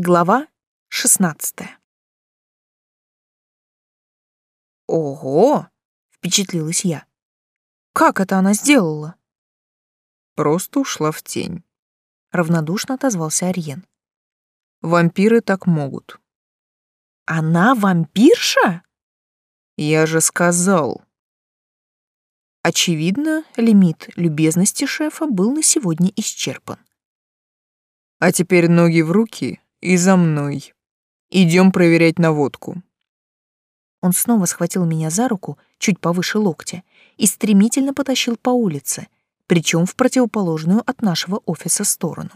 Глава 16. Ого, впечатлилась я. Как это она сделала? Просто ушла в тень. Равнодушно отозвался Ариен. Вампиры так могут. Она вампирша? Я же сказал. Очевидно, лимит любезности шефа был на сегодня исчерпан. А теперь ноги в руки и за мной. Идем проверять наводку. Он снова схватил меня за руку, чуть повыше локтя, и стремительно потащил по улице, причем в противоположную от нашего офиса сторону.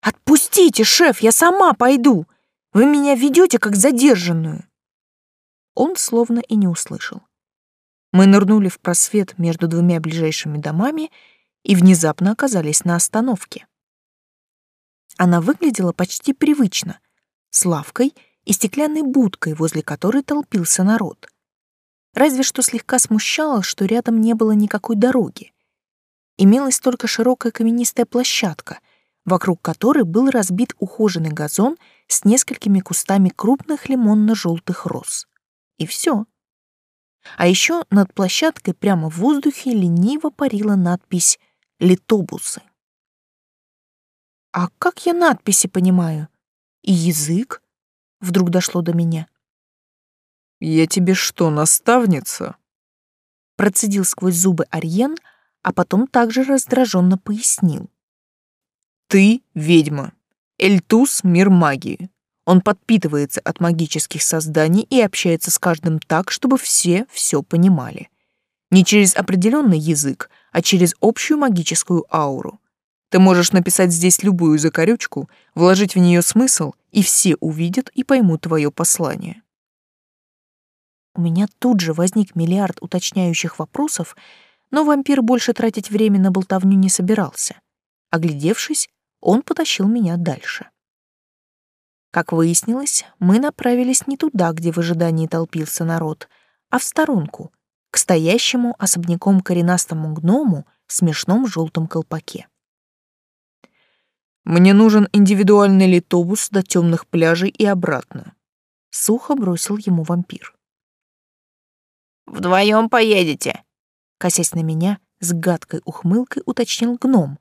«Отпустите, шеф, я сама пойду! Вы меня ведете как задержанную!» Он словно и не услышал. Мы нырнули в просвет между двумя ближайшими домами и внезапно оказались на остановке. Она выглядела почти привычно, с лавкой и стеклянной будкой, возле которой толпился народ. Разве что слегка смущало, что рядом не было никакой дороги. Имелась только широкая каменистая площадка, вокруг которой был разбит ухоженный газон с несколькими кустами крупных лимонно-желтых роз. И все. А еще над площадкой прямо в воздухе лениво парила надпись «Литобусы». А как я надписи понимаю? И язык? Вдруг дошло до меня. Я тебе что, наставница? Процедил сквозь зубы Арьен, а потом также раздраженно пояснил. Ты ведьма. Эльтус — мир магии. Он подпитывается от магических созданий и общается с каждым так, чтобы все все понимали. Не через определенный язык, а через общую магическую ауру. Ты можешь написать здесь любую закорючку, вложить в нее смысл, и все увидят и поймут твое послание. У меня тут же возник миллиард уточняющих вопросов, но вампир больше тратить время на болтовню не собирался. Оглядевшись, он потащил меня дальше. Как выяснилось, мы направились не туда, где в ожидании толпился народ, а в сторонку, к стоящему особняком коренастому гному в смешном желтом колпаке. Мне нужен индивидуальный литобус до темных пляжей и обратно. Сухо бросил ему вампир. Вдвоем поедете? Косясь на меня, с гадкой ухмылкой уточнил гном,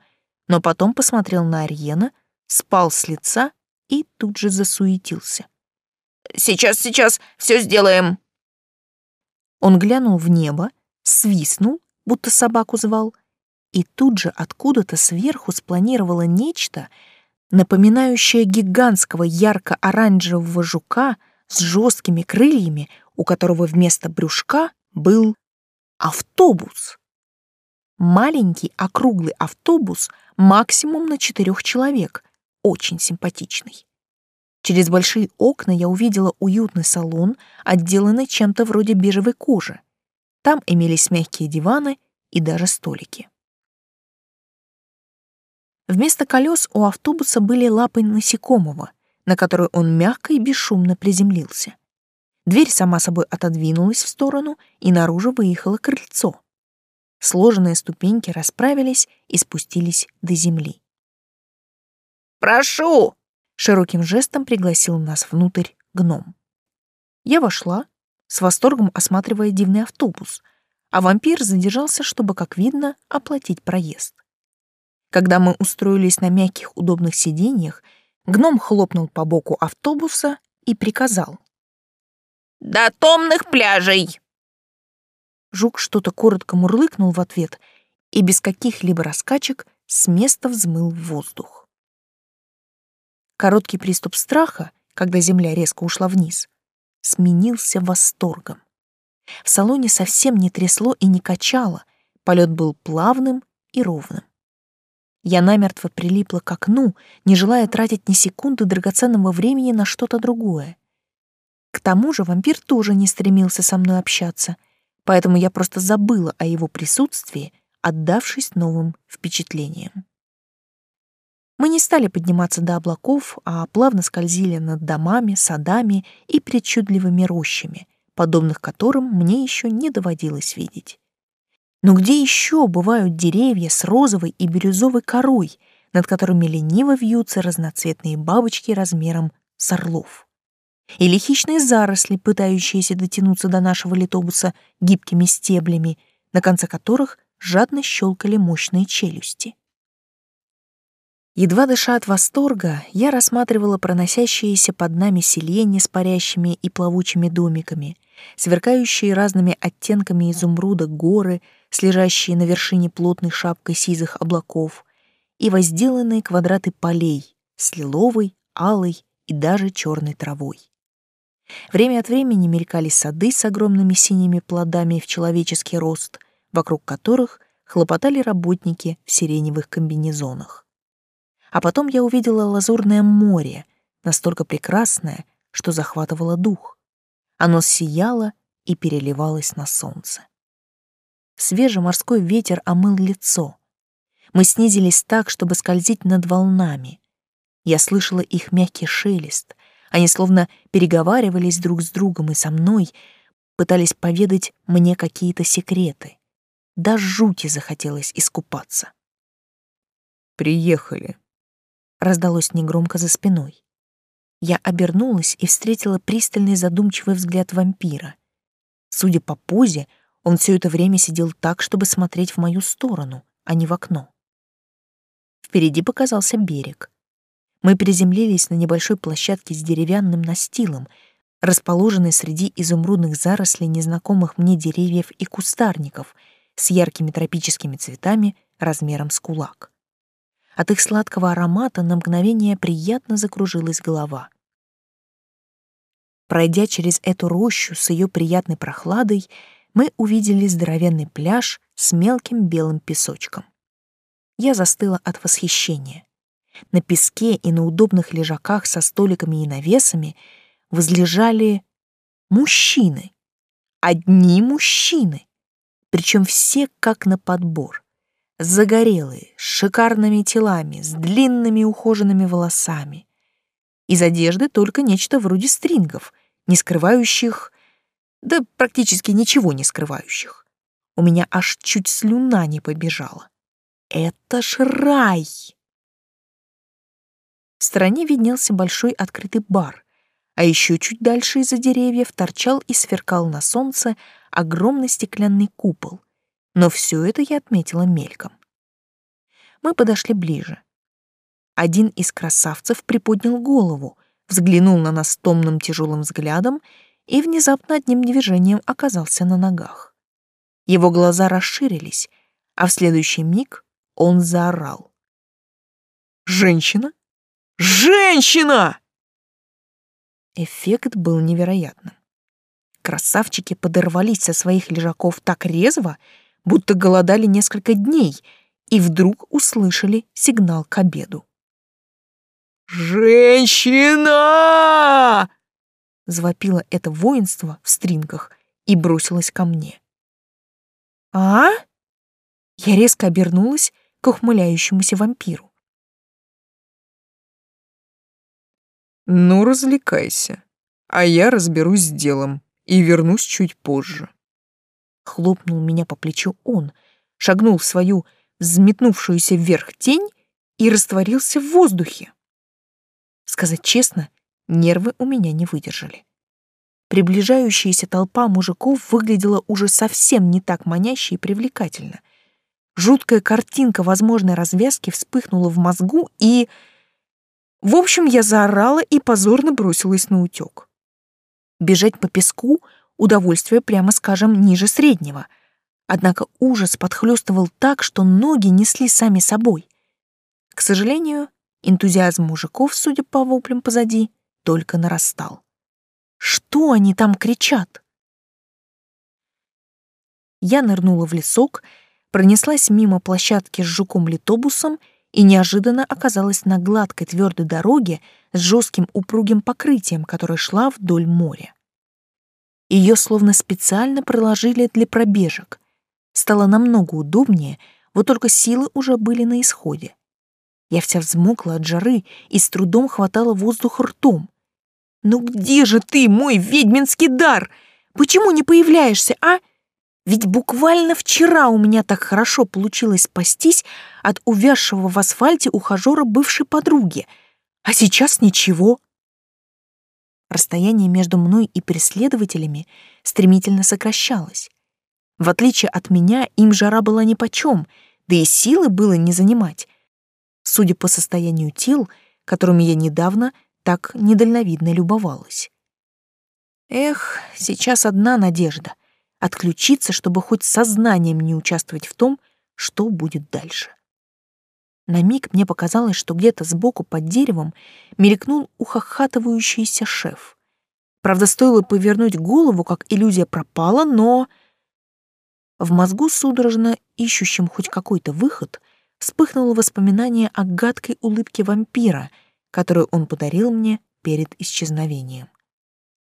но потом посмотрел на Ариена, спал с лица и тут же засуетился. «Сейчас, сейчас, все сделаем!» Он глянул в небо, свистнул, будто собаку звал, и тут же откуда-то сверху спланировало нечто, напоминающее гигантского ярко-оранжевого жука с жесткими крыльями, у которого вместо брюшка был автобус. Маленький округлый автобус максимум на четырех человек, очень симпатичный. Через большие окна я увидела уютный салон, отделанный чем-то вроде бежевой кожи. Там имелись мягкие диваны и даже столики. Вместо колес у автобуса были лапы насекомого, на которые он мягко и бесшумно приземлился. Дверь сама собой отодвинулась в сторону, и наружу выехало крыльцо. Сложенные ступеньки расправились и спустились до земли. «Прошу!» — широким жестом пригласил нас внутрь гном. Я вошла, с восторгом осматривая дивный автобус, а вампир задержался, чтобы, как видно, оплатить проезд. Когда мы устроились на мягких удобных сиденьях, гном хлопнул по боку автобуса и приказал. «До томных пляжей!» Жук что-то коротко мурлыкнул в ответ и без каких-либо раскачек с места взмыл в воздух. Короткий приступ страха, когда земля резко ушла вниз, сменился восторгом. В салоне совсем не трясло и не качало, полет был плавным и ровным. Я намертво прилипла к окну, не желая тратить ни секунды драгоценного времени на что-то другое. К тому же вампир тоже не стремился со мной общаться, поэтому я просто забыла о его присутствии, отдавшись новым впечатлениям. Мы не стали подниматься до облаков, а плавно скользили над домами, садами и причудливыми рощами, подобных которым мне еще не доводилось видеть. Но где еще бывают деревья с розовой и бирюзовой корой, над которыми лениво вьются разноцветные бабочки размером с орлов. Или хищные заросли, пытающиеся дотянуться до нашего литобуса гибкими стеблями, на конце которых жадно щелкали мощные челюсти. Едва дыша от восторга, я рассматривала проносящиеся под нами селения с парящими и плавучими домиками, сверкающие разными оттенками изумруда горы, с лежащие на вершине плотной шапкой сизых облаков, и возделанные квадраты полей с лиловой, алой и даже черной травой. Время от времени мелькали сады с огромными синими плодами в человеческий рост, вокруг которых хлопотали работники в сиреневых комбинезонах. А потом я увидела лазурное море, настолько прекрасное, что захватывало дух. Оно сияло и переливалось на солнце. Свежий морской ветер омыл лицо. Мы снизились так, чтобы скользить над волнами. Я слышала их мягкий шелест. Они словно переговаривались друг с другом и со мной, пытались поведать мне какие-то секреты. До жути захотелось искупаться. «Приехали», раздалось негромко за спиной. Я обернулась и встретила пристальный задумчивый взгляд вампира. Судя по позе, он все это время сидел так, чтобы смотреть в мою сторону, а не в окно. Впереди показался берег. Мы приземлились на небольшой площадке с деревянным настилом, расположенной среди изумрудных зарослей незнакомых мне деревьев и кустарников с яркими тропическими цветами размером с кулак. От их сладкого аромата на мгновение приятно закружилась голова. Пройдя через эту рощу с ее приятной прохладой, мы увидели здоровенный пляж с мелким белым песочком. Я застыла от восхищения. На песке и на удобных лежаках со столиками и навесами возлежали мужчины. Одни мужчины. Причем все как на подбор загорелые, с шикарными телами, с длинными ухоженными волосами. Из одежды только нечто вроде стрингов, не скрывающих, да практически ничего не скрывающих. У меня аж чуть слюна не побежала. Это ж рай! В стороне виднелся большой открытый бар, а еще чуть дальше из-за деревьев торчал и сверкал на солнце огромный стеклянный купол, но все это я отметила мельком. Мы подошли ближе. Один из красавцев приподнял голову, взглянул на нас томным тяжелым взглядом и внезапно одним движением оказался на ногах. Его глаза расширились, а в следующий миг он заорал. «Женщина? Женщина!» Эффект был невероятным. Красавчики подорвались со своих лежаков так резво, будто голодали несколько дней и вдруг услышали сигнал к обеду. «Женщина!» — завопило это воинство в стринках и бросилось ко мне. «А?» Я резко обернулась к ухмыляющемуся вампиру. «Ну, развлекайся, а я разберусь с делом и вернусь чуть позже» хлопнул меня по плечу он, шагнул в свою взметнувшуюся вверх тень и растворился в воздухе. Сказать честно, нервы у меня не выдержали. Приближающаяся толпа мужиков выглядела уже совсем не так маняще и привлекательно. Жуткая картинка возможной развязки вспыхнула в мозгу и... В общем, я заорала и позорно бросилась на утёк. Бежать по песку — удовольствие, прямо скажем, ниже среднего. Однако ужас подхлёстывал так, что ноги несли сами собой. К сожалению, энтузиазм мужиков, судя по воплям позади, только нарастал. Что они там кричат? Я нырнула в лесок, пронеслась мимо площадки с жуком-литобусом и неожиданно оказалась на гладкой твердой дороге с жестким упругим покрытием, которая шла вдоль моря. Ее словно специально проложили для пробежек. Стало намного удобнее, вот только силы уже были на исходе. Я вся взмокла от жары и с трудом хватала воздух ртом. «Ну где же ты, мой ведьминский дар? Почему не появляешься, а? Ведь буквально вчера у меня так хорошо получилось спастись от увязшего в асфальте ухажера бывшей подруги, а сейчас ничего. Расстояние между мной и преследователями стремительно сокращалось. В отличие от меня, им жара была нипочем, да и силы было не занимать. Судя по состоянию тел, которыми я недавно так недальновидно любовалась. Эх, сейчас одна надежда — отключиться, чтобы хоть сознанием не участвовать в том, что будет дальше. На миг мне показалось, что где-то сбоку под деревом мелькнул ухахатывающийся шеф. Правда, стоило повернуть голову, как иллюзия пропала, но... В мозгу судорожно ищущим хоть какой-то выход вспыхнуло воспоминание о гадкой улыбке вампира, которую он подарил мне перед исчезновением.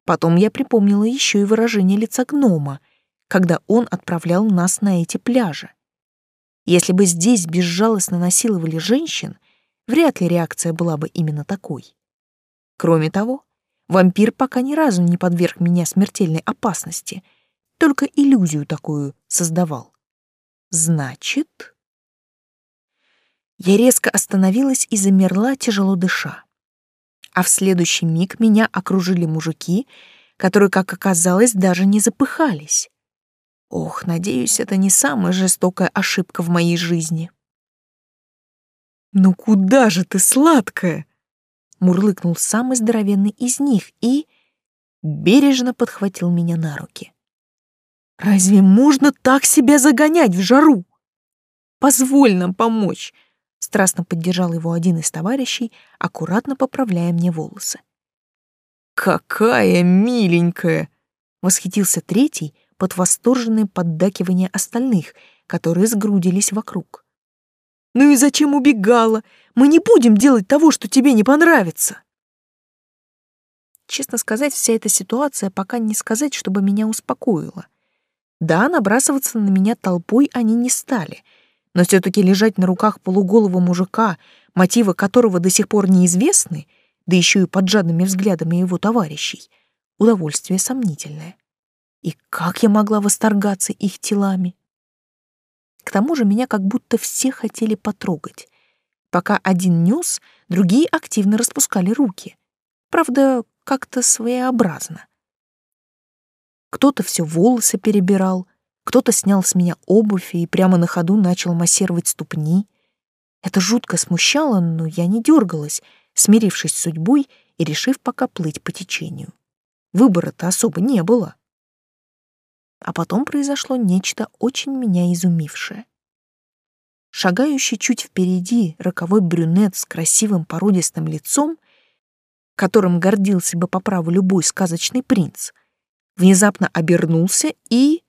Потом я припомнила еще и выражение лица гнома, когда он отправлял нас на эти пляжи. Если бы здесь безжалостно насиловали женщин, вряд ли реакция была бы именно такой. Кроме того, вампир пока ни разу не подверг меня смертельной опасности, только иллюзию такую создавал. Значит... Я резко остановилась и замерла, тяжело дыша а в следующий миг меня окружили мужики, которые, как оказалось, даже не запыхались. Ох, надеюсь, это не самая жестокая ошибка в моей жизни. «Ну куда же ты, сладкая?» Мурлыкнул самый здоровенный из них и бережно подхватил меня на руки. «Разве можно так себя загонять в жару? Позволь нам помочь. Страстно поддержал его один из товарищей, аккуратно поправляя мне волосы. «Какая миленькая!» — восхитился третий под восторженное поддакивание остальных, которые сгрудились вокруг. «Ну и зачем убегала? Мы не будем делать того, что тебе не понравится!» Честно сказать, вся эта ситуация пока не сказать, чтобы меня успокоила. Да, набрасываться на меня толпой они не стали — но все-таки лежать на руках полуголого мужика, мотивы которого до сих пор неизвестны, да еще и под жадными взглядами его товарищей, удовольствие сомнительное. И как я могла восторгаться их телами? К тому же меня как будто все хотели потрогать. Пока один нес, другие активно распускали руки. Правда, как-то своеобразно. Кто-то все волосы перебирал, кто-то снял с меня обувь и прямо на ходу начал массировать ступни. Это жутко смущало, но я не дергалась, смирившись с судьбой и решив пока плыть по течению. Выбора-то особо не было. А потом произошло нечто очень меня изумившее. Шагающий чуть впереди роковой брюнет с красивым породистым лицом, которым гордился бы по праву любой сказочный принц, внезапно обернулся и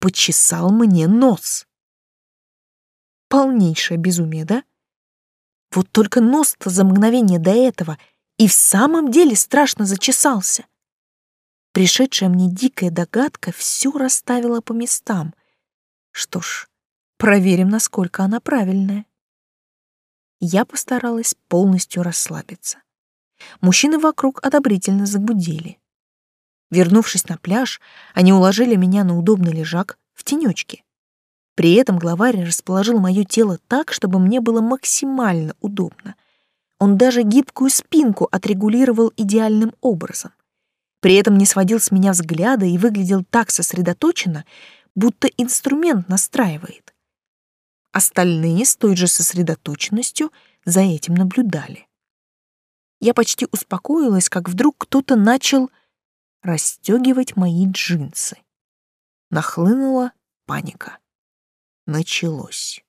почесал мне нос. Полнейшее безумие, да? Вот только нос-то за мгновение до этого и в самом деле страшно зачесался. Пришедшая мне дикая догадка все расставила по местам. Что ж, проверим, насколько она правильная. Я постаралась полностью расслабиться. Мужчины вокруг одобрительно загудели. Вернувшись на пляж, они уложили меня на удобный лежак в тенечке. При этом главарь расположил мое тело так, чтобы мне было максимально удобно. Он даже гибкую спинку отрегулировал идеальным образом. При этом не сводил с меня взгляда и выглядел так сосредоточенно, будто инструмент настраивает. Остальные с той же сосредоточенностью за этим наблюдали. Я почти успокоилась, как вдруг кто-то начал расстегивать мои джинсы. Нахлынула паника. Началось.